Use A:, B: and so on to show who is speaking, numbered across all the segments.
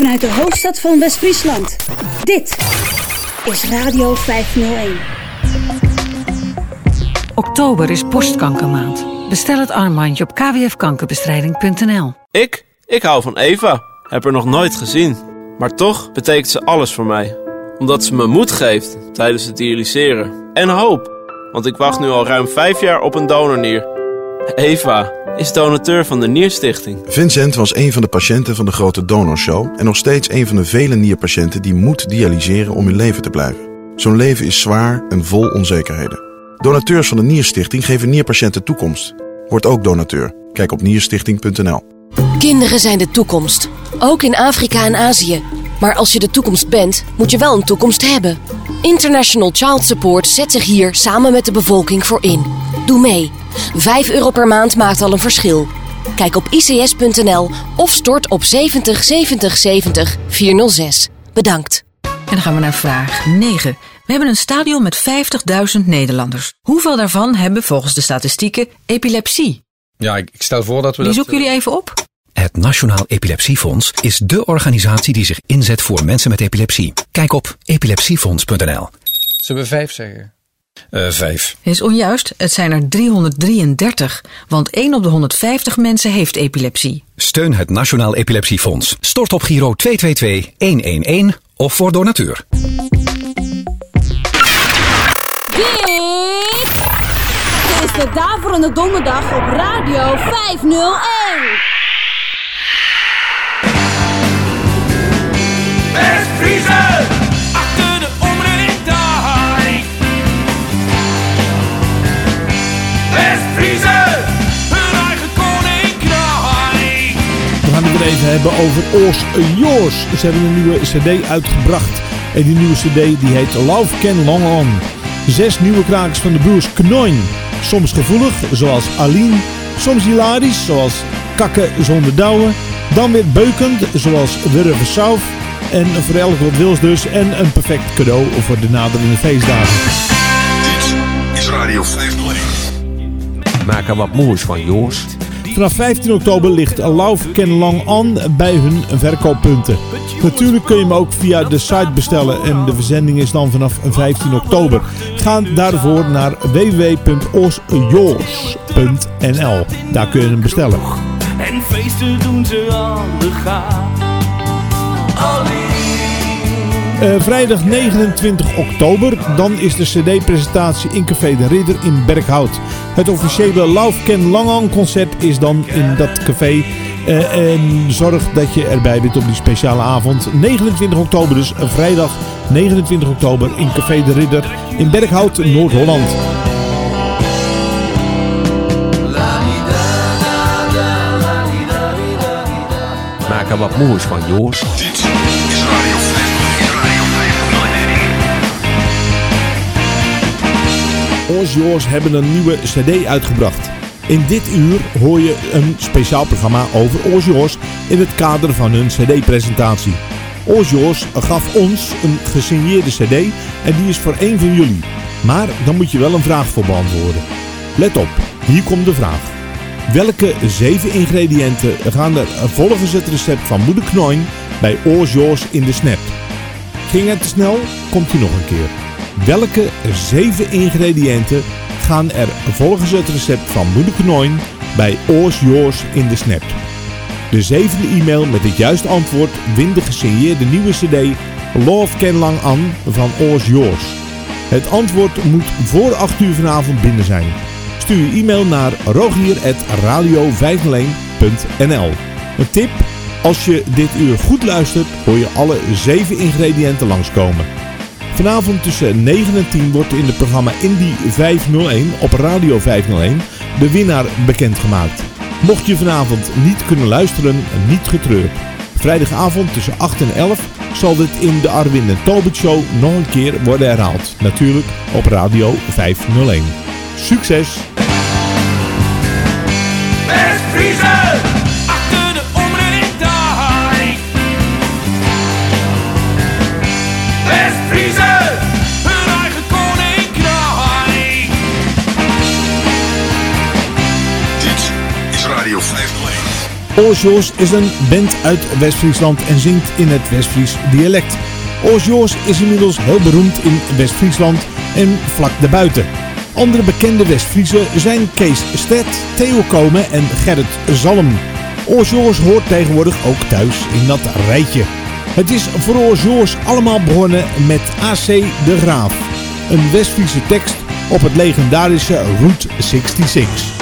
A: vanuit de hoofdstad van West-Friesland. Dit is Radio 501.
B: Oktober is borstkankermaand. Bestel het armbandje op kwfkankerbestrijding.nl.
C: Ik? Ik hou van Eva. Heb er nog nooit gezien. Maar toch betekent ze alles voor mij. Omdat ze me moed geeft tijdens het dialyseren. En hoop. Want ik wacht nu al ruim vijf jaar op een donornier. Eva is donateur van de Nierstichting.
D: Vincent was een van de patiënten van de grote donorshow en nog steeds een van de vele nierpatiënten die moet dialyseren om in leven te blijven. Zo'n leven is zwaar en vol onzekerheden. Donateurs van de Nierstichting geven nierpatiënten toekomst. Word ook donateur. Kijk op nierstichting.nl.
E: Kinderen zijn de toekomst. Ook in Afrika en Azië. Maar als je de toekomst bent, moet je wel een toekomst hebben. International Child Support zet zich hier samen met de bevolking voor in. Doe mee. 5 euro per maand maakt al een verschil. Kijk op ics.nl of stort op 70 70 70 406. Bedankt.
B: En dan gaan we naar vraag 9. We hebben een stadion met 50.000 Nederlanders. Hoeveel daarvan hebben volgens de statistieken epilepsie?
F: Ja, ik, ik stel voor dat we
B: Die
F: dat...
B: zoeken jullie even op.
G: Het Nationaal Epilepsiefonds is dé organisatie die zich inzet voor mensen met epilepsie. Kijk op epilepsiefonds.nl.
F: Zullen we vijf zeggen? Eh, vijf.
B: Is onjuist, het zijn er 333, want 1 op de 150 mensen heeft epilepsie.
G: Steun het Nationaal Epilepsiefonds. Stort op Giro 222-111 of voor donateur.
A: Dit is de Daverende Donderdag op Radio 501.
H: West-Friese, achter
I: hebben over Oors Yours. Ze hebben een nieuwe cd uitgebracht. En die nieuwe cd die heet Love Can Long On. Zes nieuwe krakers van de broers Knoin. Soms gevoelig, zoals Aline. Soms hilarisch, zoals Kakken zonder douwen. Dan weer beukend, zoals Wurven South. En voor elk wat wils dus. En een perfect cadeau voor de naderende feestdagen.
D: Dit is Radio 501.
J: Maak er wat moois van, Joos.
I: Vanaf 15 oktober ligt Love Can Long On bij hun verkooppunten. Natuurlijk kun je hem ook via de site bestellen en de verzending is dan vanaf 15 oktober. Ga daarvoor naar www.osjoors.nl. Daar kun je hem bestellen.
H: En feesten doen ze.
I: Eh, vrijdag 29 oktober, dan is de cd-presentatie in Café de Ridder in Berkhout. Het officiële Love Can Long On concert is dan in dat café. Eh, en zorg dat je erbij bent op die speciale avond. 29 oktober dus, vrijdag 29 oktober in Café de Ridder in Berkhout, Noord-Holland.
J: Maak er wat moois van, Joos.
D: 501.
I: Oors Yours hebben een nieuwe cd uitgebracht. In dit uur hoor je een speciaal programma over Oors in het kader van hun cd-presentatie. Oors gaf ons een gesigneerde cd en die is voor één van jullie. Maar dan moet je wel een vraag voor beantwoorden. Let op, hier komt de vraag. Welke zeven ingrediënten gaan er volgens het recept van Moeder Knoin bij Oors in de snap? Ging het te snel? Komt hij nog een keer. Welke zeven ingrediënten gaan er volgens het recept van Moeder bij Oors Yours in de snap? De zevende e-mail met het juiste antwoord wint de gesigneerde nieuwe cd Love Can Lang An van Oors Yours. Het antwoord moet voor 8 uur vanavond binnen zijn. Stuur je e-mail naar rogier.radio501.nl Een tip, als je dit uur goed luistert hoor je alle zeven ingrediënten langskomen. Vanavond tussen 9 en 10 wordt in het programma Indie 501 op Radio 501 de winnaar bekendgemaakt. Mocht je vanavond niet kunnen luisteren, niet getreurd. Vrijdagavond tussen 8 en 11 zal dit in de Arwin en Tobit Show nog een keer worden herhaald. Natuurlijk op Radio 501. Succes!
D: Dit is Radio 501.
K: Oosjoos is een band uit West-Friesland en zingt in het West-Fries dialect. Oosjoos is inmiddels heel beroemd in West-Friesland en vlak daarbuiten. Andere bekende West-Friese zijn Kees Stet, Theo Komen en Gerrit Zalm. Oosjoos hoort tegenwoordig ook thuis in dat rijtje. Het is voor Oosjoos allemaal begonnen met AC de Graaf. Een West-Friese tekst op het legendarische Route 66.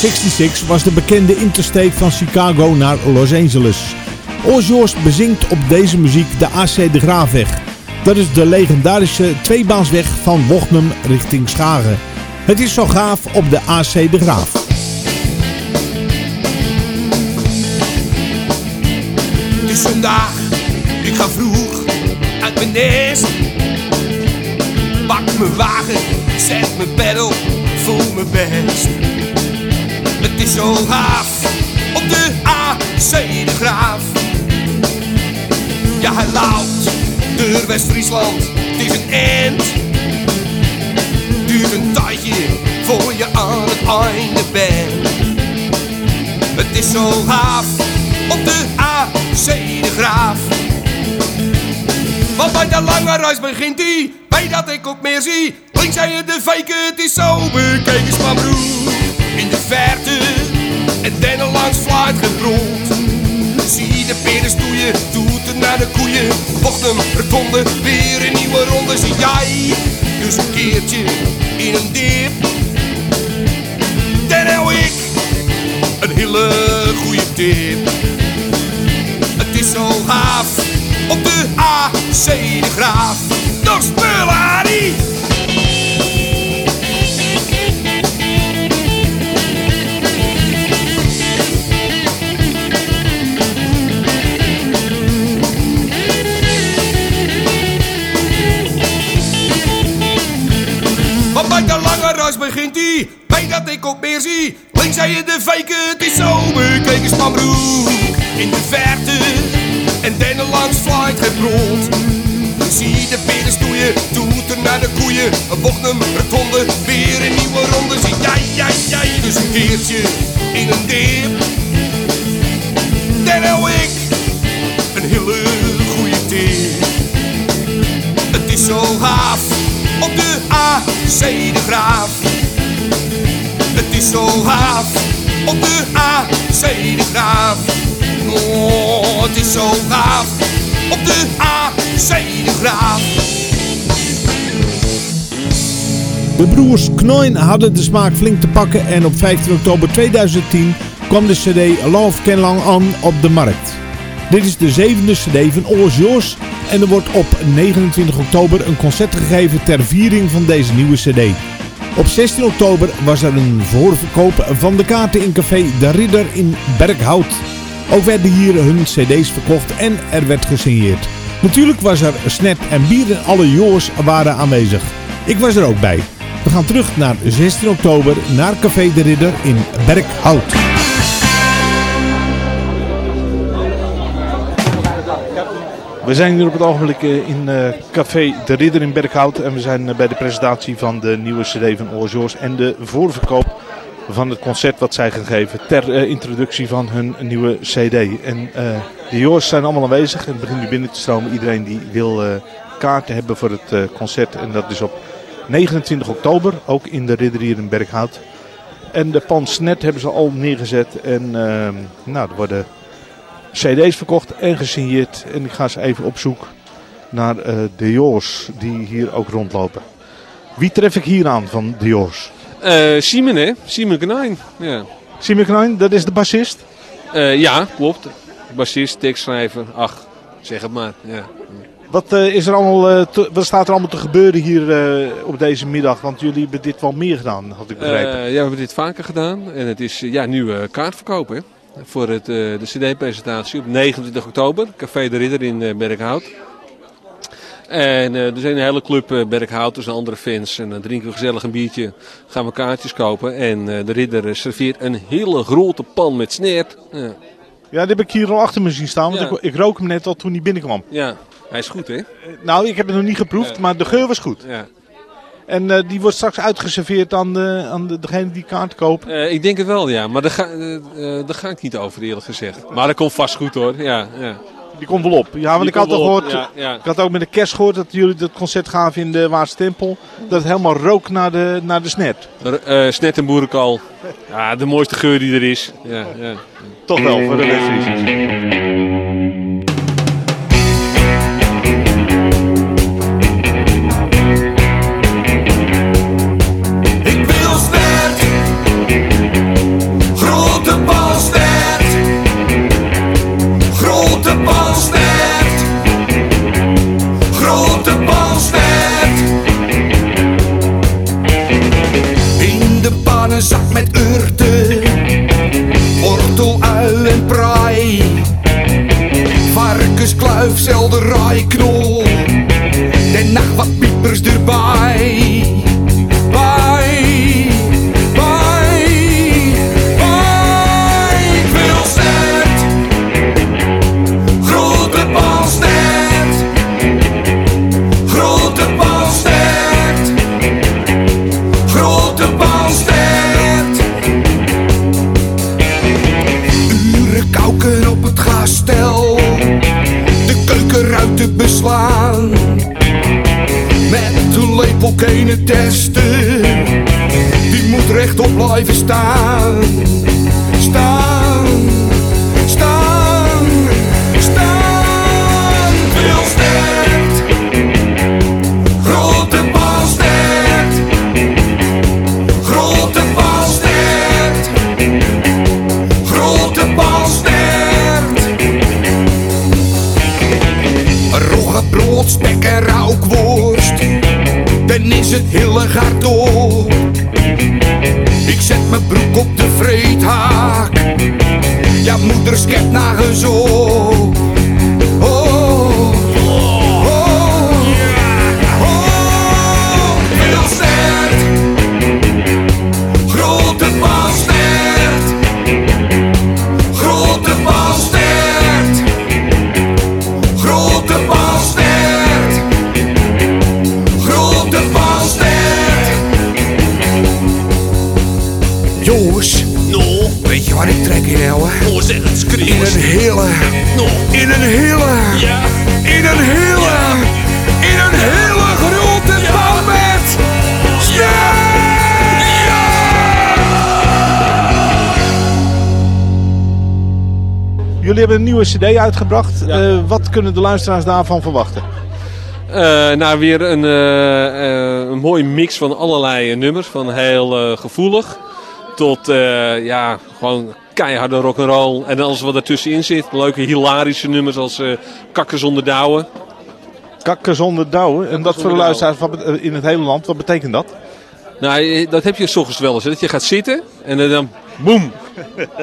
L: 66
K: was de bekende interstate van Chicago naar Los Angeles. Ozzy bezingt op deze muziek de AC de Graafweg. Dat is de legendarische tweebaansweg van Wochnum richting Schagen. Het is zo gaaf op de AC de Graaf.
M: Het is vandaag, ik ga vroeg uit mijn nest. Pak mijn wagen, zet mijn op, voel me best. Zo gaaf, op de AC de Graaf. Ja, hij loopt door West-Friesland, het is een end. Duurt een tijdje voor je aan het einde bent. Het is zo gaaf, op de AC de Graaf. Want bij de lange reis begint hij, bij dat ik ook meer zie. Links zei je de fake, het is zo bekeken Spambroek. In de verte, en dan langs fluit gebroed. Zie de peren stoeien, doet het naar de koeien. Bocht hem, rotonde, weer een nieuwe ronde. Zie jij, dus een keertje in een dip. Dan hou ik een hele goede tip. Het is zo gaaf op de AC de Graaf. Nog spullen, dat ik op meer zie. Links zei je de fake, het is zo bekeken Spambroek. In de verte, en dan langs flight gebrold. Zie de peren stoeien, doet er naar de koeien. Een bocht hem, rotonde, weer een nieuwe ronde. Zie jij, jij, jij, dus een keertje in een dip. Dan hou ik een hele goede tip. Het is zo gaaf op de AC de Graaf. Zo gaaf op de AC de Graaf.
N: Oh, het is zo gaaf. Op de AC de Graaf.
I: De broers Knoin hadden de smaak flink te pakken en op 15 oktober 2010 kwam de cd Love Can Lang On op de markt. Dit is de zevende cd van Oors Joors en er wordt op 29 oktober een concert gegeven ter viering van deze nieuwe cd. Op 16 oktober was er een voorverkoop van de kaarten in café De Ridder in Berkhout. Ook werden hier hun cd's verkocht en er werd gesigneerd. Natuurlijk was er snet en bier en alle joors waren aanwezig. Ik was er ook bij. We gaan terug naar 16 oktober naar Café de Ridder in Berkhout.
M: We zijn hier op het ogenblik eh, in eh, Café De Ridder in Berkhout. En we zijn eh, bij de presentatie van de nieuwe cd van Oorjoors. En de voorverkoop van het concert wat zij gaan geven ter introductie van hun nieuwe cd. En de Joors zijn allemaal aanwezig. En het begint nu binnen te stromen. Iedereen die wil kaarten hebben voor het concert. En dat is op 29 oktober. Ook in de Ridder hier in Berkhout. En de Pansnet hebben ze al neergezet. En nou, er worden cd's verkocht en gesigneerd. En ik ga ze even op zoek naar uh, de Joors die hier ook rondlopen. Wie tref ik hier aan van de Joors?
O: Uh, Simon hè, Simon Knijn. Ja.
M: Simon Knijn, dat is de bassist?
O: Uh, ja, klopt. Bassist, tekstschrijver, ach, zeg het maar. Ja.
M: Wat, is er allemaal, te, wat staat er allemaal te gebeuren hier op deze middag? Want jullie hebben dit wel meer gedaan, had ik begrepen.
O: ja, we hebben dit vaker gedaan. En het is ja, nu kaartverkoop hè voor het, uh, de CD-presentatie op 29 oktober. Café de Ridder in uh, Berkhout. En uh, er zijn een hele club uh, Berkhouters en andere fans. En dan drinken we gezellig een biertje, gaan we kaartjes kopen. En de Ridder serveert een hele grote pan met sneert. Ja.
M: ja, die heb ik hier al achter me zien staan. Want ik, ik rook hem net al toen hij binnenkwam.
O: Ja, hij is goed hè?
M: nou, ik heb het nog niet geproefd, maar de geur was goed.
O: Ja.
M: En uh, die wordt straks uitgeserveerd aan, de, aan de, degene die kaart koopt?
O: Uh, ik denk het wel, ja. Maar daar ga, uh, daar ga ik niet over, eerlijk gezegd. Maar dat komt vast goed hoor. Ja, ja.
M: Die komt wel op. Ja, want ik had, gehoord, ja, ja. ik had ook met de kerst gehoord dat jullie het concert gaven in de Waardse Tempel. Dat het helemaal rook naar de, naar de snet.
O: snet en boerenkool. Ja, de mooiste geur die er is. Ja, ja.
M: Toch wel, voor de West-Friesers. knol. Testen, die moet rechtop blijven. Staan, hard door. Ik zet mijn broek op de vreethaak, ja moeders kent nagens op.
I: Jullie hebben een nieuwe cd uitgebracht. Eh, wat kunnen de luisteraars daarvan verwachten?
O: Eh, nou, weer een, eh, een mooie mix van allerlei nummers. Van heel gevoelig tot ja, gewoon keiharde rock'n'roll. En alles wat ertussenin zit. Leuke hilarische nummers als Kakken zonder douwen.
I: Kakken zonder douwen. En dat voor de luisteraars in het hele land, wat betekent dat?
O: Nou, dat heb je s ochtends wel eens. hè, Dat je gaat zitten en dan boem.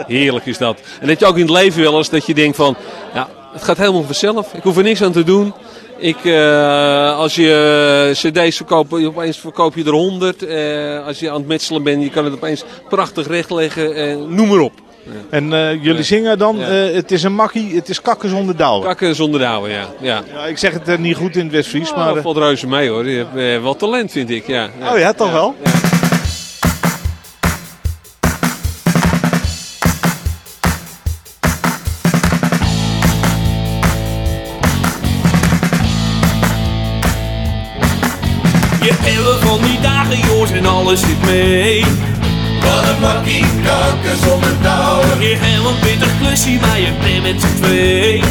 O: Heerlijk is dat. En dat je ook in het leven wel eens dat je denkt van... Ja, het gaat helemaal vanzelf. Ik hoef er niks aan te doen. Ik, eh, als je eh, cd's verkoopt, opeens verkoop je er honderd. Eh, als je aan het metselen bent, je kan het opeens prachtig rechtleggen. Noem maar op.
I: En eh, jullie zingen dan, het is een makkie, het is kakken zonder douwen.
O: Kakken zonder douwen, ja. ja.
I: Ja, ik zeg het niet goed in het West-Fries,
O: Maar
I: maar...
O: dat valt reuze mee hoor. Je hebt wel talent, vind ik. Ja.
I: oh ja, toch wel?
H: En alles zit mee. Wat een makkie, kakken zonder touwen. Je hebt een pittig klusje, maar je bent met z'n twee.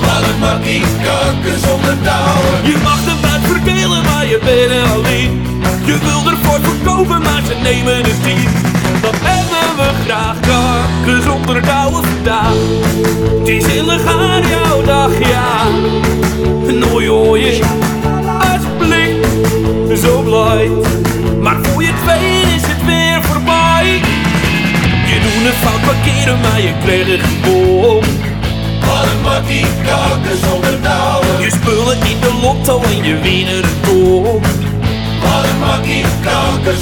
H: Wat een makkie, kakken zonder touwen. Je mag de buit verdelen, maar je bent er alleen. Je wil ervoor verkopen, maar ze nemen het niet. Dat hebben we graag, kakken zonder touwen vandaag. Het is illegaal jouw dag, ja. Nooit hoor je alsjeblieft zo blij. Maar voor je het weet is het weer voorbij. Je doet het fout parkeren, maar je krijgt het gewoon. Wat een makkie, zonder touwen. Je spullen in de lotto en je wint er een ton. Wat een makkie,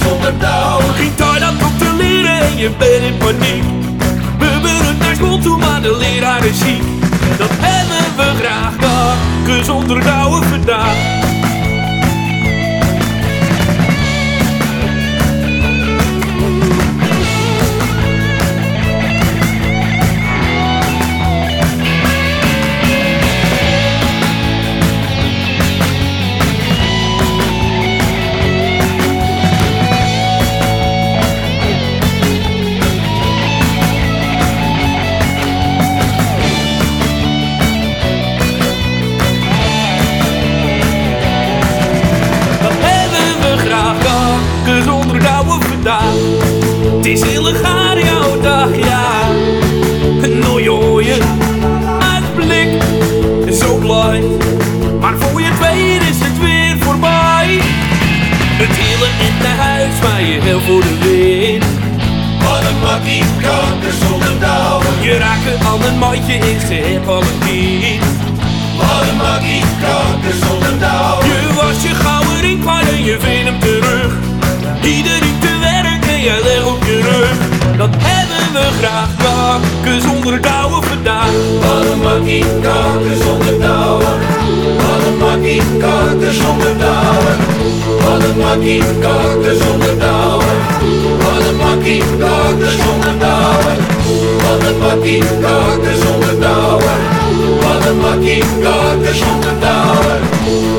H: zonder touwen. Geen tijd aan leren en je bent in paniek. We willen naar school toe, maar de leraar is ziek. Dat hebben we graag, kakken zonder touwen vandaag. Makkie, zonder douwen. Wat een makkie, kakken zonder douwen. Wat een makkie, kakken zonder douwen. Wat een makkie, kakken zonder douwen.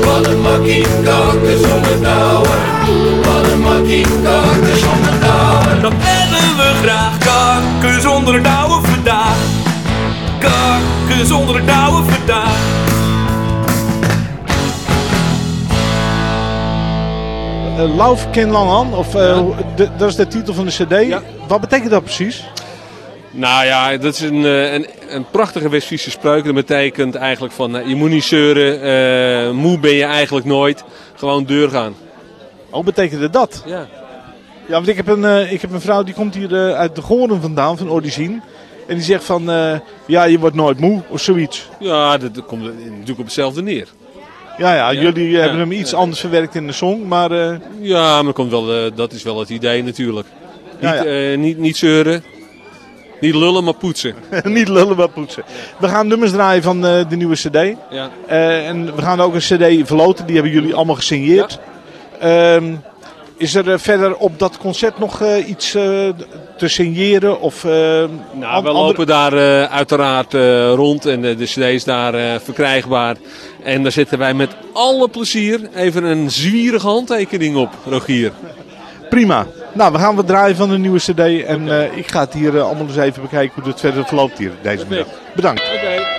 H: Wat een makkie, kakken zonder douwen. Wat een makkie, kakken zonder douwen. Dat hebben we graag, kakken zonder douwen vandaag. Kakken zonder douwen vandaag.
I: Lauf Ken Langan, of eh, de- dat is de titel van de cd. Wat betekent dat precies?
O: Nou ja, dat is een, eh, een, een prachtige West-Friese spreuk. Dat betekent eigenlijk van, eh, je moet niet zeuren, moe ben je eigenlijk nooit. Gewoon deur gaan.
I: Oh, betekende dat?
O: Ja.
I: Ja, want ik heb een, ik heb een vrouw die komt hier uit de Goren vandaan, van Odysseen. En die zegt van, ja, je wordt nooit moe, of zoiets.
O: Ja, dat komt natuurlijk op hetzelfde neer.
I: Ja, ja,
O: Ja?
I: jullie eh,
O: Ja.
I: hebben hem iets anders verwerkt in de song, maar... eh,
O: Ja, maar komt wel, eh, dat is wel het idee natuurlijk.
I: Ja,
O: Niet,
I: ja.
O: niet, niet zeuren, niet lullen, maar poetsen.
I: Niet lullen, maar poetsen. We gaan nummers draaien van de nieuwe cd.
O: Ja.
I: En we gaan ook een cd verloten, die hebben jullie allemaal gesigneerd. Ehm, is er eh, verder op dat concert nog eh, iets eh, te signeren? Of, eh,
O: Nou, we lopen daar eh, uiteraard eh, rond en de, de cd is daar eh, verkrijgbaar. En daar zetten wij met alle plezier even een zwierige handtekening op, Rogier.
I: Prima. Nou, we gaan wat draaien van de nieuwe cd. En eh, ik ga het hier allemaal eens even bekijken hoe het verder verloopt hier deze middag. Bedankt.
H: Honderdduizend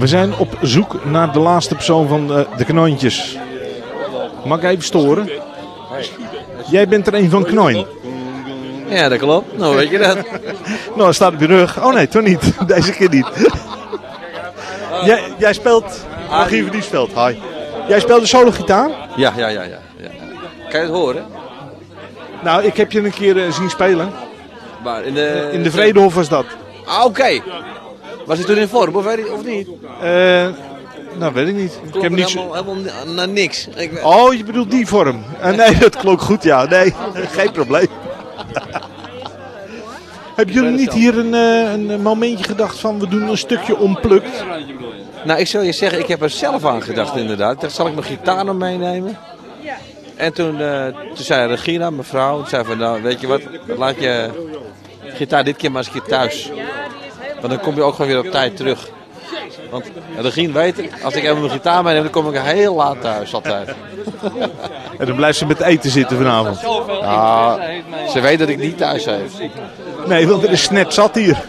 H: We
I: zijn op zoek naar de laatste persoon van eh, de knoontjes. Mag ik even storen? Jij bent er een van Knoin.
P: Ja, dat klopt. Nou, weet je dat.
I: nou, staat op je rug. Oh nee, toch niet. Deze keer niet. jij, jij speelt... Die speelt. Hi. Jij speelt de solo gitaar?
P: Ja, ja, ja, ja, ja. Kan je het horen?
I: Nou, ik heb je een keer eh, zien spelen.
P: In de,
I: In de Vredehof was dat.
P: Ah, oké. Was hij toen in vorm of, niet?
I: Eh, nou, weet ik niet. Ik heb niet zo...
P: helemaal, helemaal naar niks. Ik,
I: Oh, je bedoelt die vorm. Eh, nee, dat klonk goed, ja. Nee, geen probleem. Hebben jullie niet hier een, eh, een momentje gedacht van we doen een stukje onplukt?
P: Nou, ik zal je zeggen, ik heb er zelf aan gedacht inderdaad. Zal ik mijn gitaar nog meenemen? En toen, eh, toen zei Regina, mijn vrouw, die zei van, nou, weet je wat, laat je gitaar dit keer maar eens een keer thuis. Want dan kom je ook gewoon weer op tijd terug. Want Regine weet, als ik even mijn gitaar meeneem, dan kom ik heel laat thuis altijd.
I: En dan blijft ze met eten zitten vanavond.
P: Nou, ze weet dat ik niet thuis heeft.
I: Nee, want er is net zat hier.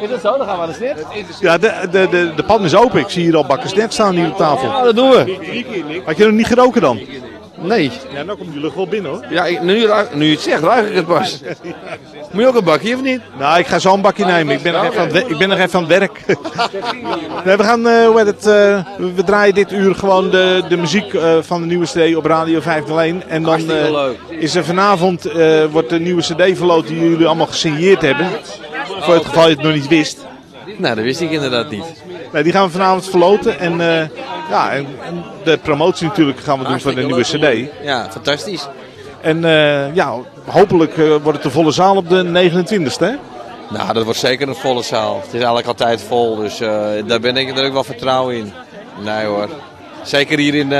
P: Is dat zo? Dan gaan we naar de snit.
I: Ja, de, de, de, de pan is open. Ik zie hier al bakken net staan hier op tafel.
P: Ja, dat doen we.
I: Had je nog niet geroken dan?
P: Nee.
I: Ja, nou komt die lucht wel binnen hoor.
P: Ja, ik- nu, nu je het zegt, ruik ik het pas. Moet je ook een bakje of niet?
I: Nou, ik ga zo een bakje nemen. Ik ben nog even aan het, ik ben nog even aan het werk. nee, we gaan, eh, hoe heet het, eh, we draaien dit uur gewoon de, de muziek eh, van de nieuwe CD op Radio 501. En dan is er vanavond wordt de nieuwe CD verloot die jullie allemaal gesigneerd hebben. Voor het geval je het nog niet wist.
P: Nou, dat wist ik inderdaad niet.
I: Nee, die gaan we vanavond verloten. En, eh, ja, en, en de promotie natuurlijk gaan we doen van de nieuwe CD.
P: Ja, fantastisch.
I: En eh, ja, hopelijk eh, wordt het de volle zaal op de 29e. Hè?
P: Nou, dat wordt zeker een volle zaal. Het is eigenlijk altijd vol, dus daar ben ik natuurlijk wel vertrouwen in. Nee hoor. Zeker hier in,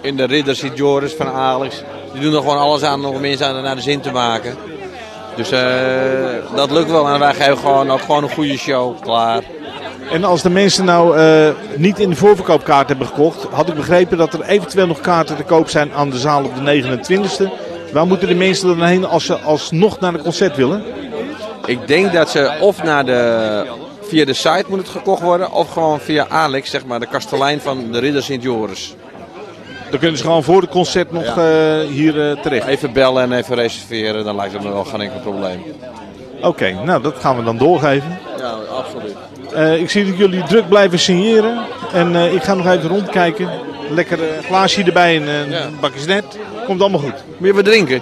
P: in de Ridder Sint Joris van Alex. Die doen er gewoon alles aan om mensen aan- naar de zin te maken. Dus dat lukt wel en wij geven gewoon, ook gewoon een goede show. Klaar.
I: En als de mensen nou eh, niet in de voorverkoopkaart hebben gekocht, had ik begrepen dat er eventueel nog kaarten te koop zijn aan de zaal op de 29e. Waar moeten de mensen dan heen als ze alsnog naar een concert willen?
P: Ik denk dat ze of naar de, via de site moet het gekocht worden, of gewoon via Alex, zeg maar, de kastelein van de Ridder Sint Joris.
I: Dan kunnen ze gewoon voor het concert nog eh, hier eh, terecht.
P: Even bellen en even reserveren, dan lijkt het me wel geen enkel probleem.
I: Oké, nou dat gaan we dan doorgeven.
P: Ja, absoluut.
I: Eh, ik zie dat jullie druk blijven signeren. En eh, ik ga nog even rondkijken. Lekker eh, glaasje erbij en een bakje net. Komt allemaal goed.
P: Je wat drinken?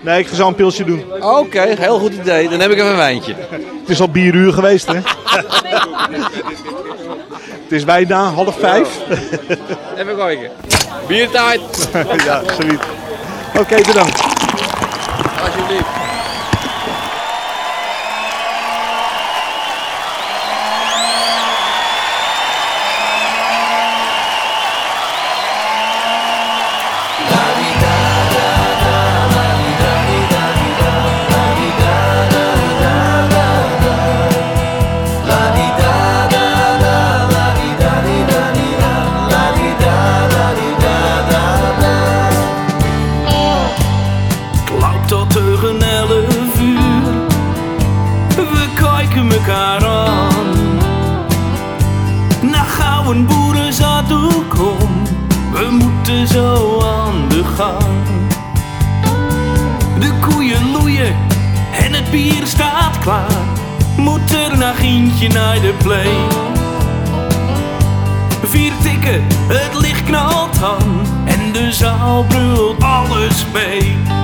I: Nee, ik ga zo een pilsje doen.
P: Oké, heel goed idee. Dan heb ik even een wijntje.
I: Het is al bieruur geweest, hè? Het is bijna half vijf.
P: Even kijken. Biertijd.
I: ja, zoiets. Oké, bedankt.
P: Alsjeblieft.
H: Bier staat klaar. Moet er nog eentje naar de play. Vier tikken, het licht knalt aan. En de zaal brult alles mee.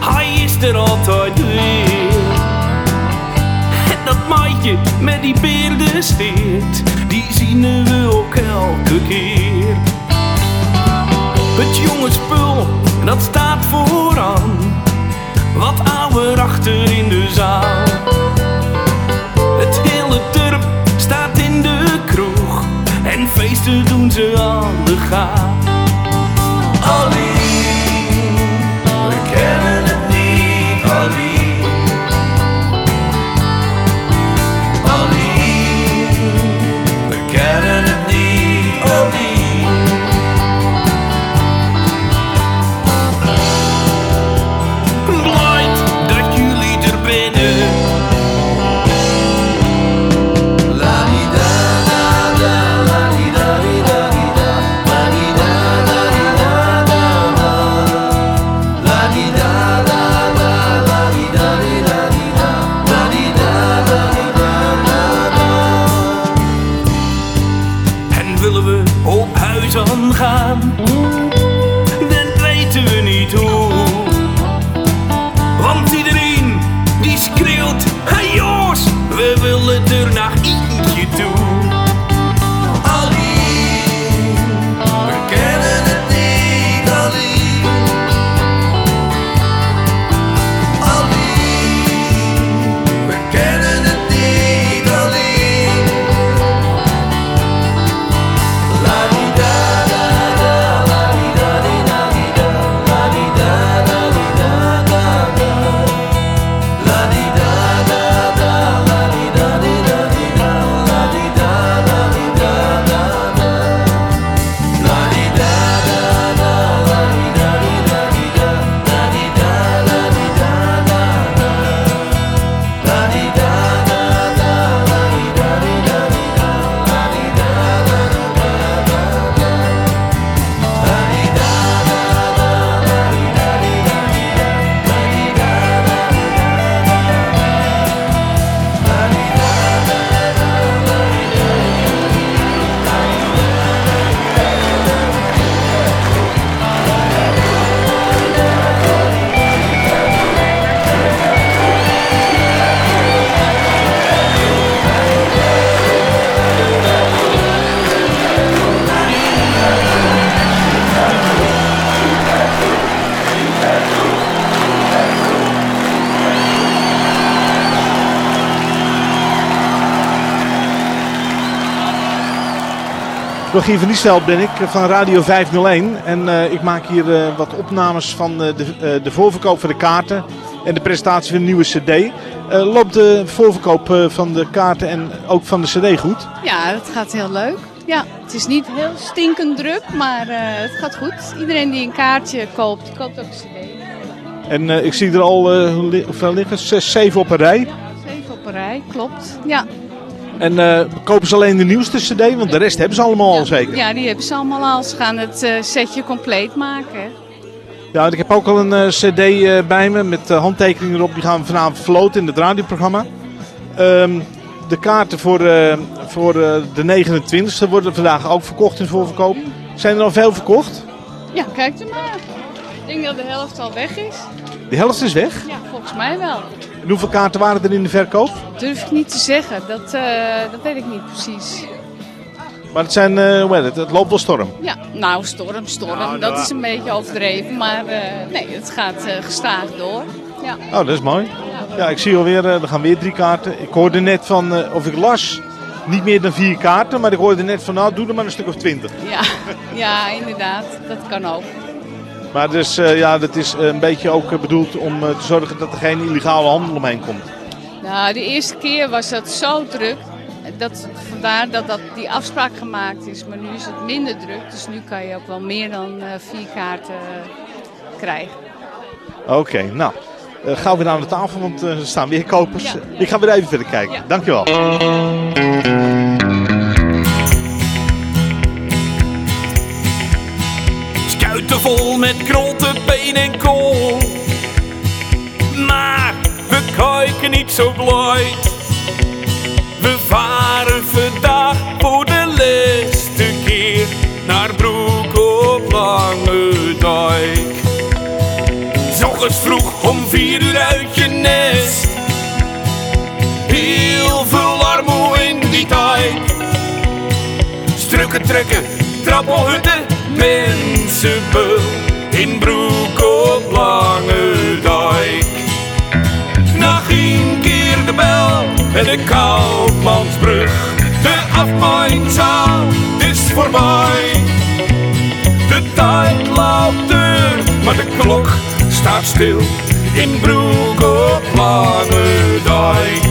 H: Hij is er altijd weer. En dat maatje met die beerdensteert, die zien we ook elke keer. Het jonge spul, dat staat vooraan, wat ouder achter in de zaal. Het hele turp staat in de kroeg, en feesten doen ze aan de gaaf. Willen we op huis aangaan, dan weten we niet hoe. Want iedereen die schreeuwt, hey jongens, we willen er naar
I: Rogier van Niesveld ben ik eh, van Radio 501. En eh, ik maak hier eh, wat opnames van de, de voorverkoop van de kaarten en de presentatie van de nieuwe CD. Loopt de voorverkoop van de kaarten en ook van de CD goed?
Q: Ja, het gaat heel leuk. Ja, het is niet heel stinkend druk, maar het gaat goed. Iedereen die een kaartje koopt, koopt ook een cd.
I: En ik zie er al hoeveel liggen, zes, zeven op een rij.
Q: Zeven op een rij, klopt. Ja.
I: En eh, kopen ze alleen de nieuwste CD? Want de rest hebben ze allemaal al zeker.
Q: ja, die hebben ze allemaal al. Ze gaan het eh, setje compleet maken.
I: Ja, ik heb ook al een eh, CD bij me met handtekeningen erop. Die gaan we vanavond verloten in het radioprogramma. Ehm, de kaarten voor, voor de 29e worden vandaag ook verkocht in voorverkoop. Zijn er al veel verkocht?
Q: Ja, kijk er maar. Ik denk dat de helft al weg is.
I: De helft is weg.
Q: Ja, volgens mij wel.
I: En hoeveel kaarten waren er in de verkoop?
Q: Durf ik niet te zeggen. Dat, eh, dat weet ik niet precies.
I: Maar het, zijn, eh, hoe heet het, het loopt wel storm.
Q: Ja, nou, storm, storm.
I: Nou,
Q: dat
I: nou.
Q: is een beetje overdreven. Maar eh, nee, het gaat eh, gestaag door. Ja.
I: Oh, dat is mooi. Ja, ik zie alweer, eh, er gaan weer drie kaarten. Ik hoorde net van, eh, of ik las, niet meer dan vier kaarten. Maar ik hoorde net van, nou, doe er maar een stuk of twintig.
Q: Ja, ja, inderdaad. Dat kan ook.
I: Maar dus, eh, ja, dat is een beetje ook eh, bedoeld om eh, te zorgen dat er geen illegale handel omheen komt.
Q: Nou, de eerste keer was dat zo druk. Dat, vandaar dat, dat die afspraak gemaakt is. Maar nu is het minder druk. Dus nu kan je ook wel meer dan eh, vier kaarten eh, krijgen.
I: Oké, nou. eh gaan we weer aan de tafel, want eh, er staan weer kopers.
Q: Ja.
I: Ik ga weer even verder kijken. Dankjewel.
H: Vol met krotten, been en kool. Maar we kijken niet zo blij. We varen vandaag voor de laatste keer naar Broek op Lange Dijk. S'ochtends vroeg om vier uur uit je nest. Heel veel armoe in die tijd. Strukken trekken, trappelhutten, mensenbeul in Broek op Lange Dijk. Nog een keer de bel en de Koopmansbrug. De afmijnzaal is voorbij. De tijd loopt deur, maar de klok staat stil in Broek op Lange Dijk.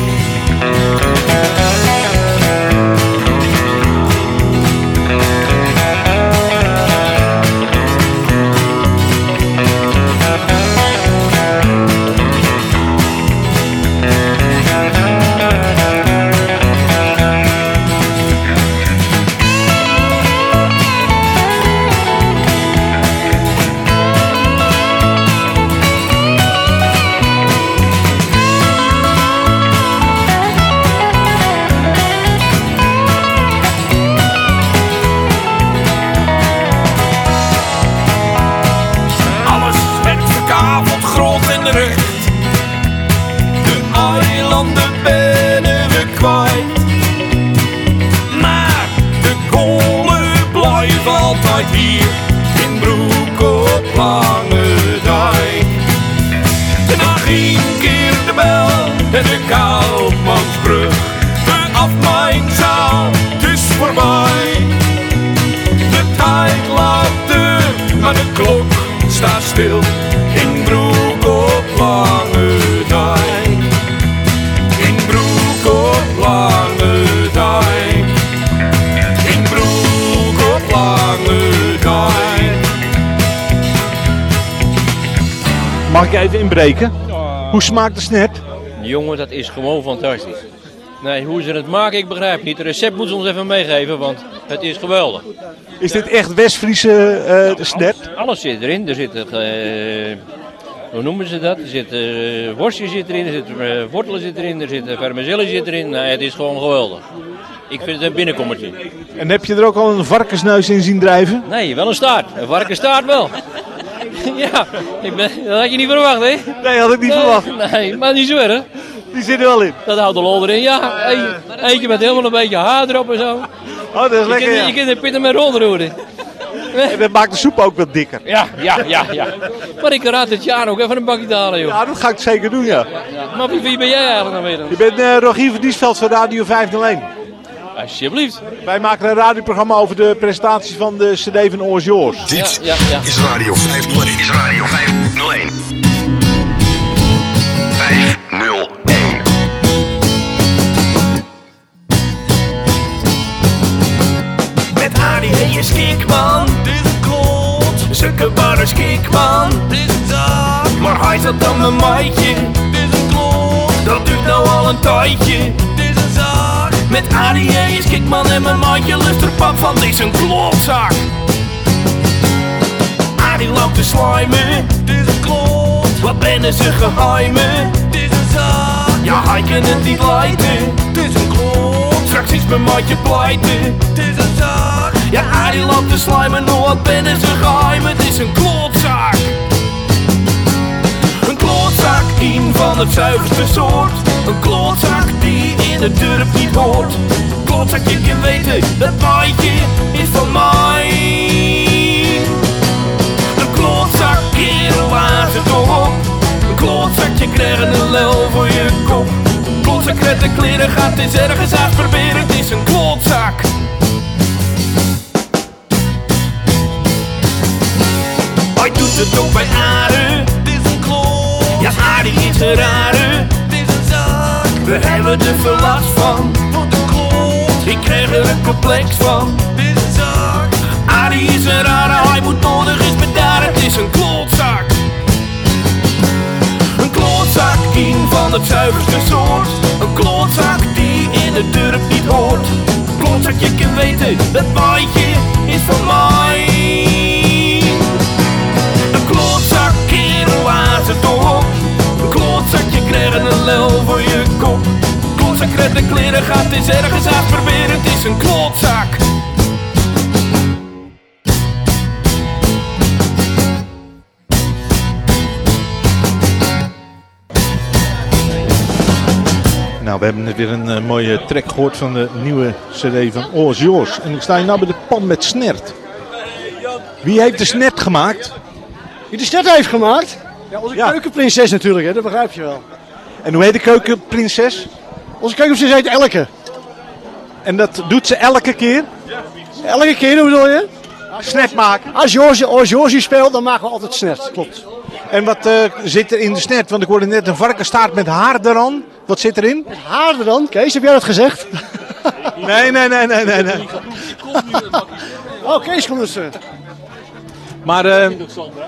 I: Ik even inbreken? Hoe smaakt de snet?
R: Jongen, dat is gewoon fantastisch. Nee, hoe ze het maken, ik begrijp niet. Het recept moeten ze ons even meegeven, want het is geweldig.
I: Is dit echt West-Friese eh, snet?
R: Alles zit erin. Er zitten, eh, hoe noemen ze dat? Er zit eh, worstje zit erin, er zitten wortelen zit erin, er zit vermicelli zit erin. Nee, het is gewoon geweldig. Ik vind het een binnenkommetje.
I: En heb je er ook al een varkensneus in zien drijven?
R: Nee, wel een staart. Een varkenstaart wel. ja, ik ben, dat had je niet verwacht, hè?
I: Nee, had ik niet verwacht.
R: Nee, maar niet zo erg.
I: Die zit er wel in.
R: Dat houdt de lol erin, ja. Eentje, eentje met helemaal een beetje haar erop en zo.
I: Oh, dat is
R: Je
I: lekker,
R: kunt,
I: ja.
R: je kunt er pitten met rondroeren.
I: En dat maakt de soep ook wat dikker.
R: Ja, ja, ja, ja. Maar ik raad het jaar ook even een bakje te halen, joh.
I: Ja, dat ga ik zeker doen, ja.
R: Maar wie, ben jij eigenlijk dan weer dan?
I: Je bent eh, Rogier van Diesveld van Radio 501.
O: Alsjeblieft.
I: Wij maken een radioprogramma over de presentatie van de CD van Oors Joors.
O: Dit ja, ja,
J: is Radio 501. Is Radio 501. 501.
H: Met ADD is Kikman, dit is een klot. Zulke barres Kikman, dit is zaak. Maar hij zat dan mijn maatje, dit is een klot. Dat duurt nou al een tijdje, dit. Met ADD is Kikman en mijn maatje lusterpap van dit is een klotzak. Adi loopt te slijmen, dit is een klot. Wat binnen zijn geheimen, dit is een zaak. Ja, hij kan het niet leiden, dit is een klot. Straks is mijn maatje pleiten, dit is een zaak. Ja, Adi loopt te slijmen, nog wat binnen zijn geheimen, het is een klotzak. Een klootzak, een van het zuiverste soort. Een klootzak die in het dorp niet hoort. Een klootzak, je kan weten, dat maatje is van mij. Een klootzak, kerel, waar ze toch op. Een klootzakje krijgen een lel voor je kop. Een klootzak met de kleren gaat eens ergens uit proberen, het is een klootzak. Hij doet het ook bij Aarde, dit is een kloot. Ja, Aarde is een rare, We hebben er veel last van, wat een kloot. Ik krijg er een complex van, een zaak. Aarde is een rare, hij moet nodig is bedaren, het is een klootzak. Een klootzak, een van het zuiverste soort. Een klootzak die in het dorp niet hoort. Een klootzak, je kan weten, dat maatje is van mij. Een klootzak, kerel, ze toch op. Een klootzakje krijgen een lel voor je kop. Klootzak red de kleren gaat eens ergens uit proberen, het is een klootzak.
I: Nou, we hebben net weer een eh, mooie track gehoord van de nieuwe CD van Oors Joors. En ik sta hier nou bij de pan met snert. Wie heeft de snert gemaakt?
S: Die de snert heeft gemaakt? Ja, onze keukenprinses natuurlijk, hè, dat begrijp je wel.
I: En hoe heet de keukenprinses?
S: Onze keukenprinses heet Elke.
I: En dat doet ze elke keer?
S: Elke keer, hoe bedoel je?
I: Snert maken.
S: Als Joosje, als Joosje speelt, dan maken we altijd snert, klopt.
I: En wat eh, zit er in de snert? Want ik hoorde net een varkenstaart met haar eraan. Wat zit erin?
S: Met haar eraan? Kees, heb jij dat gezegd?
I: Nee, nee, nee, nee, nee. nee.
S: Oh, Kees komt dus. Eh.
I: Maar eh,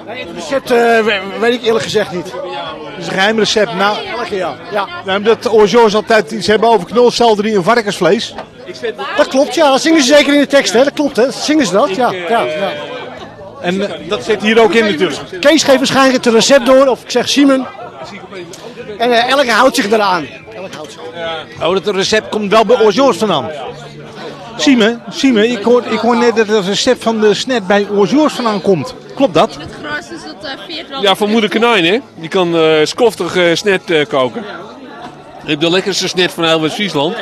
S: Het recept eh, we- weet ik eerlijk gezegd niet.
I: het is een geheim recept. Nou,
S: Elke jaar. Ja.
I: nou, omdat altijd iets hebben over knolselderie en varkensvlees.
S: Dat klopt, ja. Dat zingen ze zeker in de tekst, hè. Dat klopt, hè. Dat zingen ze dat, ja. ja, ja.
I: En eh, dat zit hier ook in natuurlijk.
S: Kees geeft waarschijnlijk het recept door, of ik zeg Simon. En Elke houdt zich eraan. Elke houdt zich
I: Oh, dat recept komt wel bij Oors Joors vandaan. Sieme, Sieme, ik hoor, ik hoor net dat het recept van de snet bij Oors Joors vandaan komt. Klopt dat?
T: Het gras is dat uh, 40
O: Ja, van moeder Kanijn, hè? Die kan eh skoftig eh, snet eh, koken. Ik heb de lekkerste snet van heel West-Friesland.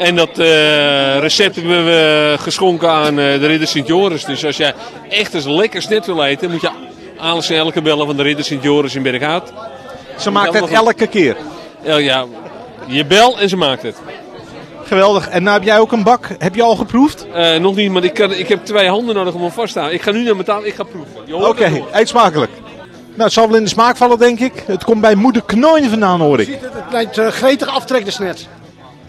O: En dat eh, recept hebben we geschonken aan eh, de Ridder Sint-Joris. Dus als jij echt eens lekker snet wil eten, moet je Alice en Elke bellen van de Ridder Sint-Joris in Berghout.
I: Ze maakt het elke keer.
O: Ja, ja, je bel en ze maakt het.
I: Geweldig. En nou heb jij ook een bak. Heb je al geproefd?
O: Eh, nog niet, maar ik, kan, ik heb twee handen nodig om hem vast te houden. Ik ga nu naar mijn tafel, ik ga proeven. Je hoort
I: Oké,
O: het nog.
I: eet smakelijk. Nou, het zal wel in de smaak vallen, denk ik. Het komt bij moeder Knoin vandaan, hoor ik.
S: Het lijkt uh, gretig aftrek de snet.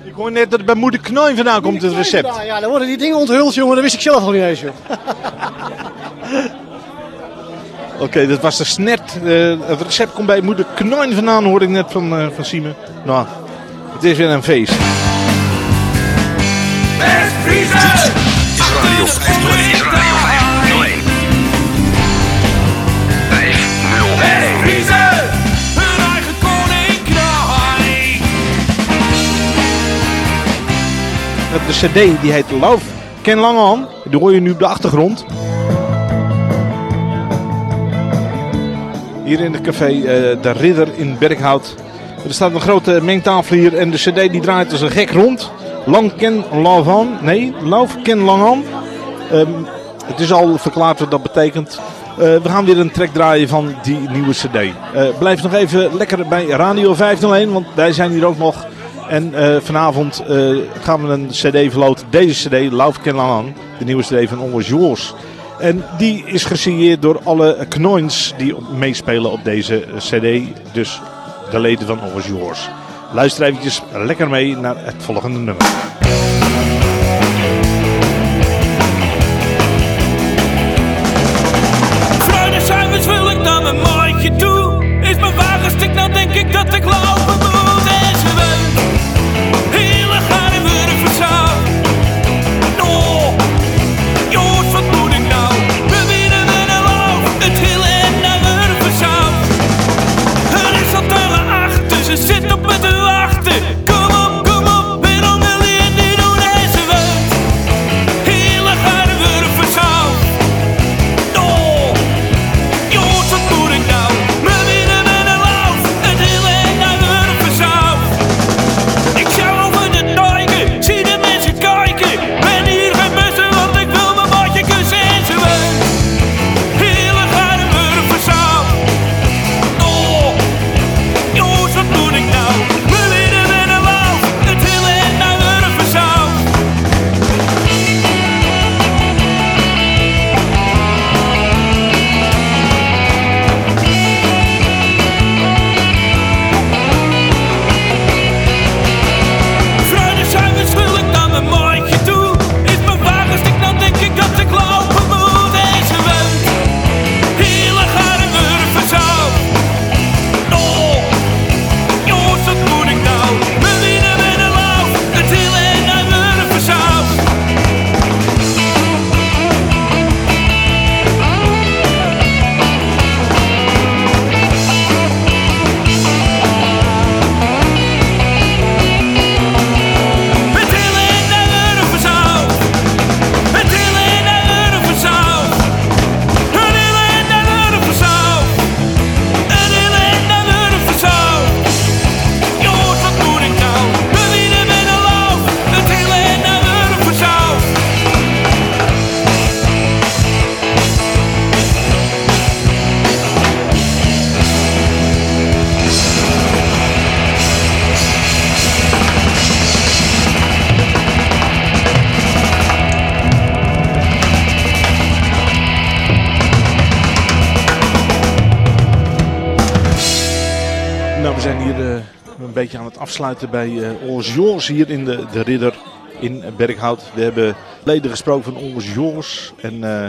I: Ik hoor net dat het bij moeder Knoin vandaan komt, het recept.
S: Ja, ja, dan worden die dingen onthuld, jongen. Dat wist ik zelf al niet eens, joh.
I: Oké, dat was de snert. Eh, het recept komt bij moeder Knoin vandaan, hoorde ik net van, eh van Siemen. Nou, het is weer een feest.
J: Is Radio 501. Is Radio 501. 501.
H: Friese, hun eigen koninkrijk.
I: De cd die heet Love Ken Langehan. Die hoor je nu op de achtergrond. Hier in het café eh, De Ridder in Berghout. Er staat een grote mengtafel hier en de cd die draait als een gek rond. Lang Ken Langehan. Nee, Love Ken Langehan. Ehm, het is al verklaard wat dat betekent. Eh, we gaan weer een track draaien van die nieuwe cd. Eh, blijf nog even lekker bij Radio 501, want wij zijn hier ook nog. En eh, vanavond gaan we een cd verloten. Deze cd, Lauf Kenalan, de nieuwe cd van Onge Joors. En die is gesigneerd door alle knoins die meespelen op deze cd. Dus de leden van Onge Joors. Luister eventjes lekker mee naar het volgende nummer. Afsluiten bij Oors Joors hier in de, de Ridder in Berghout. We hebben leden gesproken van Joors. En eh,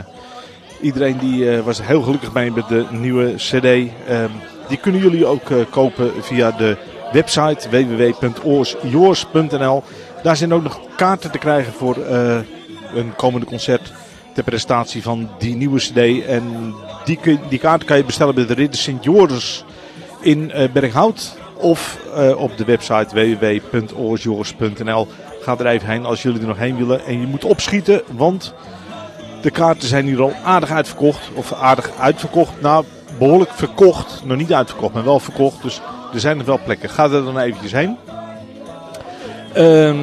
I: iedereen die eh, was heel gelukkig mee met de nieuwe cd. Ehm, die kunnen jullie ook kopen via de website www.oorsjoors.nl. Daar zijn ook nog kaarten te krijgen voor een komende concert ter prestatie van die nieuwe cd. En die, die kaarten kan je bestellen bij de Ridder Sint Joris in Berghout of eh, op de website www.oorsjoris.nl. Ga er even heen als jullie er nog heen willen. En je moet opschieten, want de kaarten zijn hier al aardig uitverkocht. Of aardig uitverkocht. Nou, behoorlijk verkocht. Nog niet uitverkocht, maar wel verkocht. Dus er zijn nog wel plekken. Ga er dan eventjes heen. Ehm,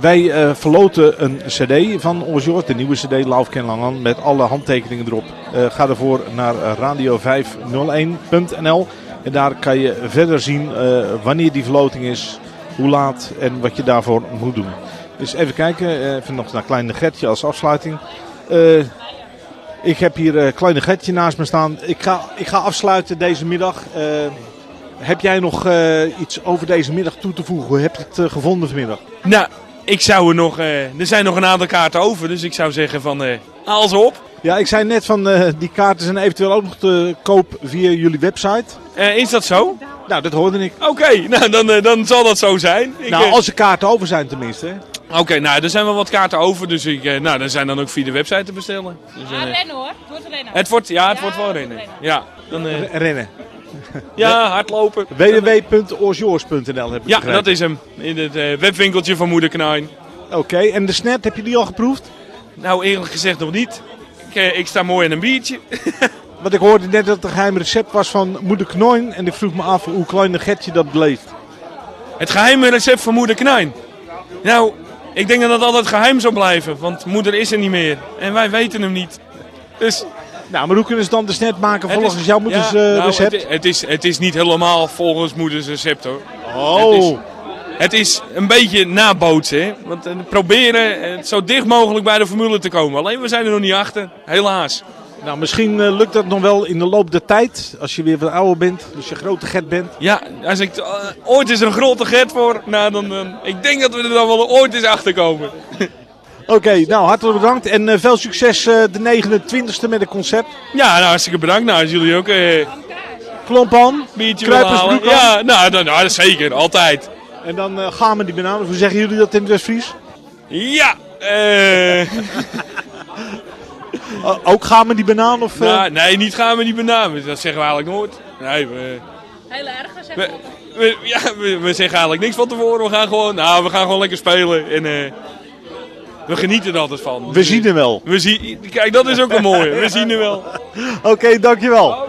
I: wij eh, verloten een cd van Orzjord, de nieuwe cd Lauf Ken Langan, met alle handtekeningen erop. Eh, ga ervoor naar radio501.nl en daar kan je verder zien eh, wanneer die verloting is, hoe laat en wat je daarvoor moet doen. Dus even kijken, eh, even nog naar Kleine Gertje als afsluiting. Eh, ik heb hier eh Kleine Gertje naast me staan. Ik ga, ik ga afsluiten deze middag. Heb jij nog iets over deze middag toe te voegen? Hoe heb je het gevonden vanmiddag?
U: Nou, ik zou er nog... er zijn nog een aantal kaarten over, dus ik zou zeggen van... haal ze op.
I: Ja, ik zei net van eh, die kaarten zijn eventueel ook nog te koop via jullie website.
U: Eh, is dat zo?
I: Nou, dat hoorde ik.
U: Oké, nou dan, eh, dan zal dat zo zijn. Ik,
I: nou, als er kaarten over zijn tenminste.
U: Oké, nou, er zijn wel wat kaarten over, dus ik, eh, nou, dan zijn dan ook via de website te bestellen. Dus, eh,
V: rennen hoor. Het wordt rennen.
U: het wordt, ja, het wordt wel rennen. Ja, dan, eh,
I: Rennen.
U: ja hardlopen.
I: www.oorsjoors.nl heb ik
U: Ja,
I: begrepen.
U: dat is hem. In het eh, webwinkeltje van Moeder Knijn.
I: Oké, en de snet, heb je die al geproefd?
U: Nou, eerlijk gezegd nog niet. Ik, eh, ik sta mooi in een biertje.
I: Want ik hoorde net dat het een geheim recept was van moeder Knoin. En ik vroeg me af hoe kleine Gertje dat beleeft.
U: Het geheime recept van Moeder Knijn. Nou, ik denk dat dat altijd geheim zal blijven, want moeder is er niet meer. En wij weten hem niet. Dus...
I: Nou, maar hoe kunnen ze dan de snet maken volgens
U: is-
I: jouw moeders
U: ja,
I: eh,
U: nou,
I: recept?
U: Het, het, is, het is niet helemaal volgens moeders recept hoor.
I: Oh.
U: Het is, het is een beetje nabootsen. Hè? Want eh, proberen eh, zo dicht mogelijk bij de formule te komen. Alleen we zijn er nog niet achter, helaas.
H: Nou, misschien eh, lukt dat nog wel in de loop der tijd. Als je weer wat ouder bent, als je grote get bent.
U: Ja, als ik, ooit is er een grote get voor. Nou, dan, ik denk dat we er dan wel ooit eens achter komen.
H: Oké, nou hartelijk bedankt en veel succes de 29e met het concept.
U: Ja, nou, hartstikke bedankt. Nou, jullie ook
H: Klomp aan,
U: biertje willen halen.
H: kruipersbroek.
U: Ja, nou, nou, nou, zeker. Altijd.
H: En dan eh, gaan we die bananen. Hoe zeggen jullie dat in het West-Fries?
U: Ja, eh...
H: Ook gaan we die banaan of... eh?
U: Nou, nee, niet gaan we die benamen. Dat zeggen we eigenlijk nooit. Nee, we...
W: Heel erg zeg
U: we, we- ja, we, we zeggen eigenlijk niks van tevoren. We gaan gewoon, nou, we gaan gewoon lekker spelen. En eh, we genieten er altijd van.
H: We zien er wel.
U: We zien, kijk, dat is ook een mooie. We zien er wel.
H: Oké, dankjewel.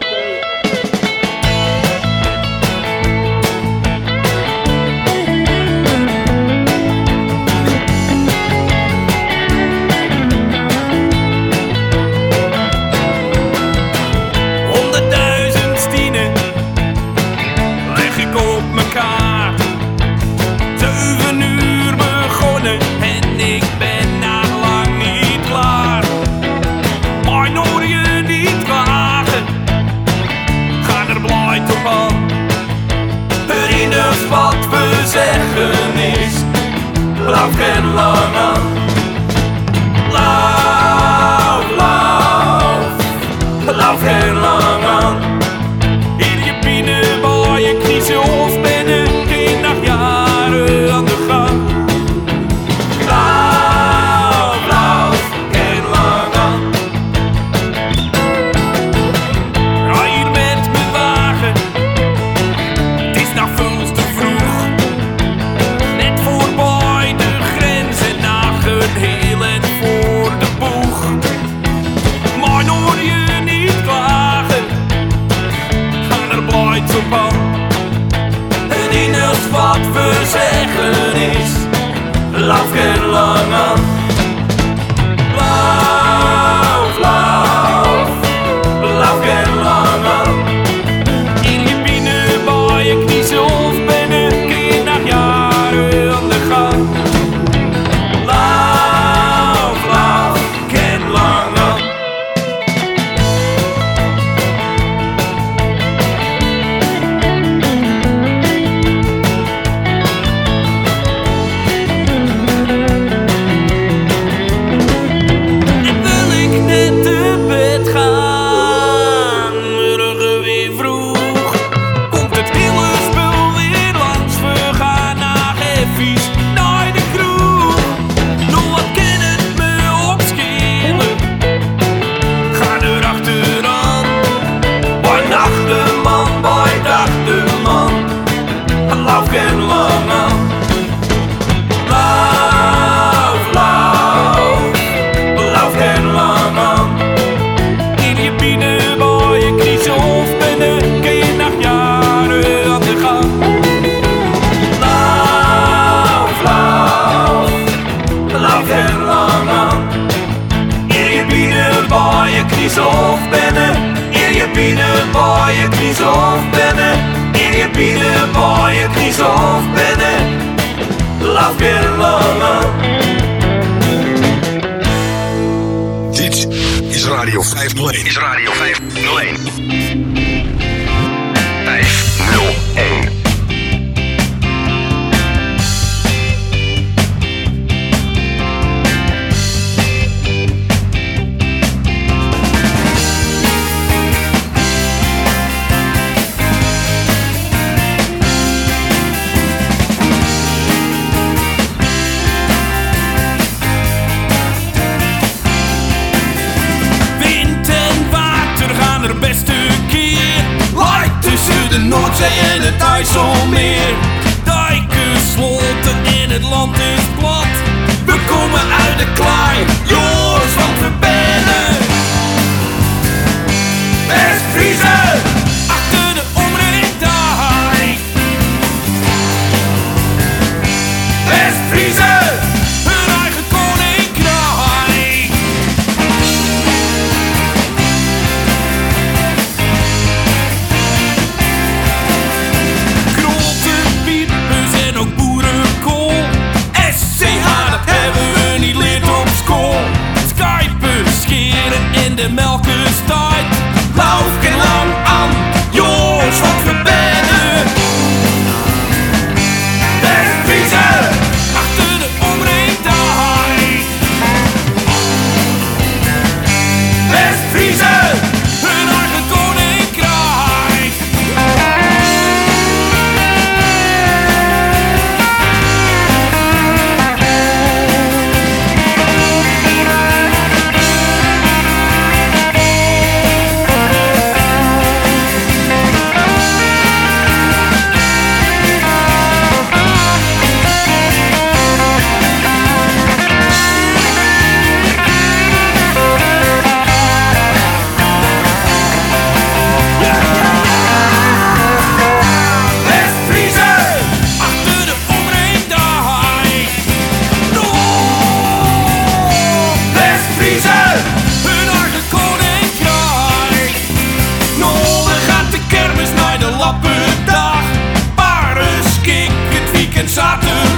X: slappe dag.
Y: Paren skik, het weekend
H: zaterdag.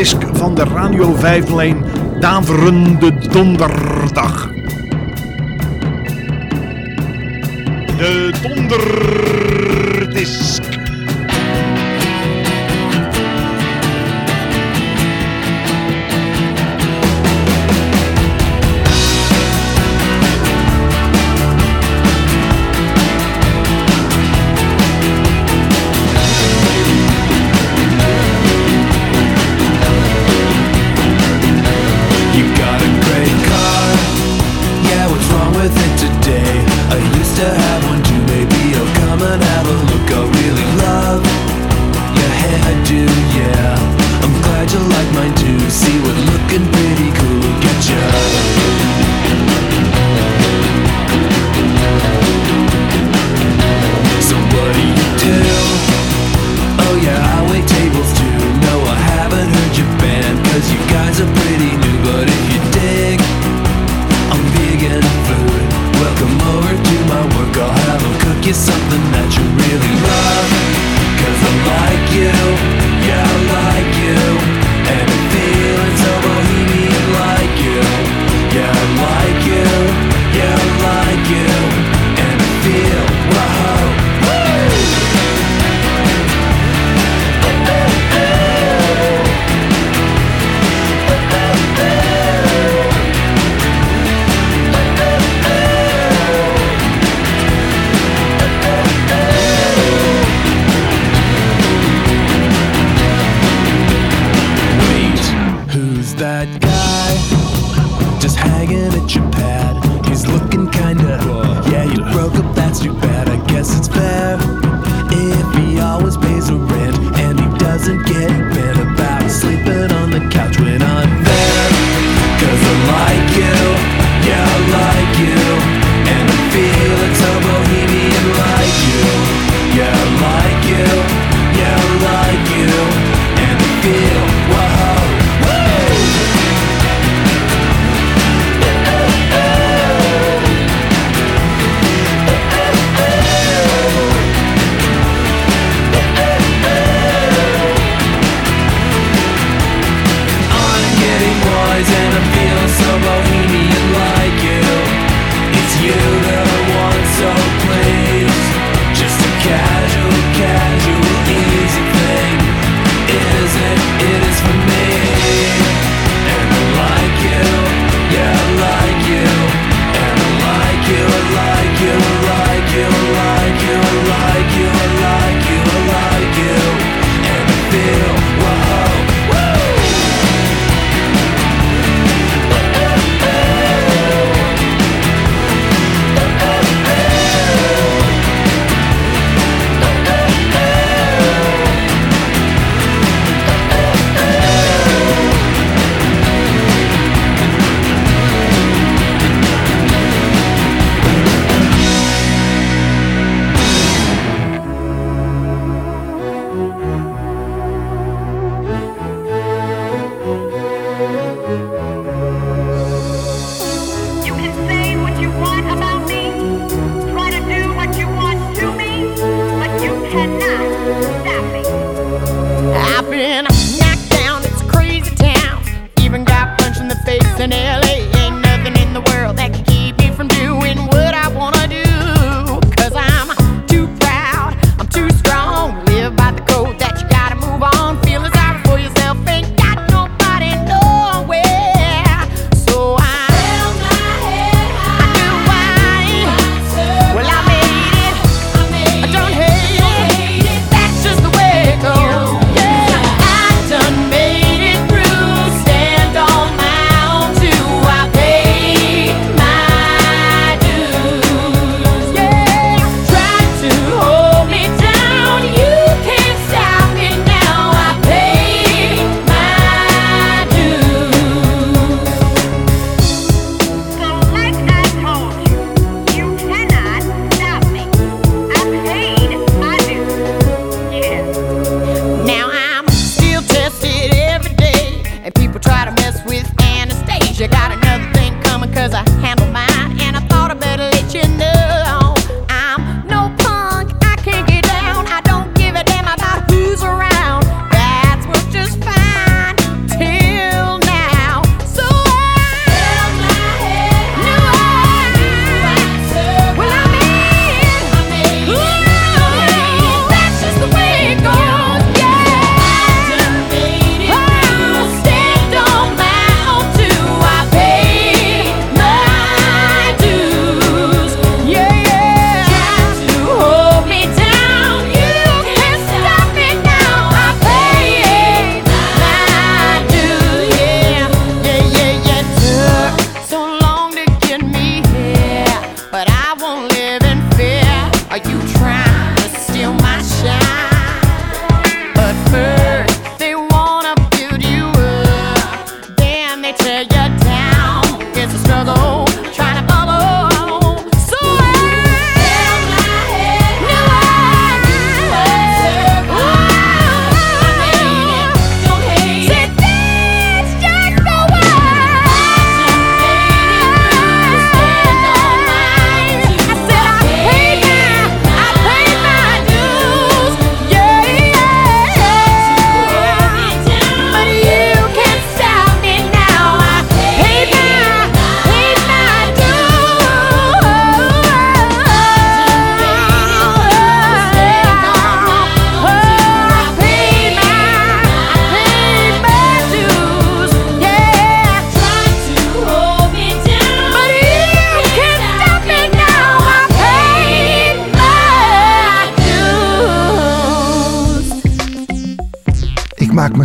H: Donderdisk van de Radio 501 Daverende Donderdag. De donderdisk.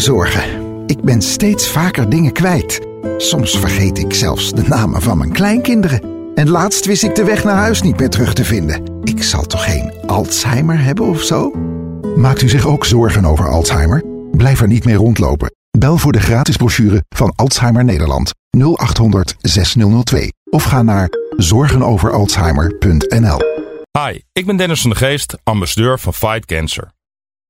V: Zorgen. Ik ben steeds vaker dingen kwijt. Soms vergeet ik zelfs de namen van mijn kleinkinderen. En laatst wist ik de weg naar huis niet meer terug te vinden. Ik zal toch geen Alzheimer hebben of zo? Maakt u zich ook zorgen over Alzheimer? Blijf er niet mee rondlopen. Bel voor de gratis brochure van Alzheimer Nederland 0800 6002 of ga naar zorgenoveralzheimer.nl.
Z: Hi, ik ben Dennis van de Geest, ambassadeur van Fight Cancer.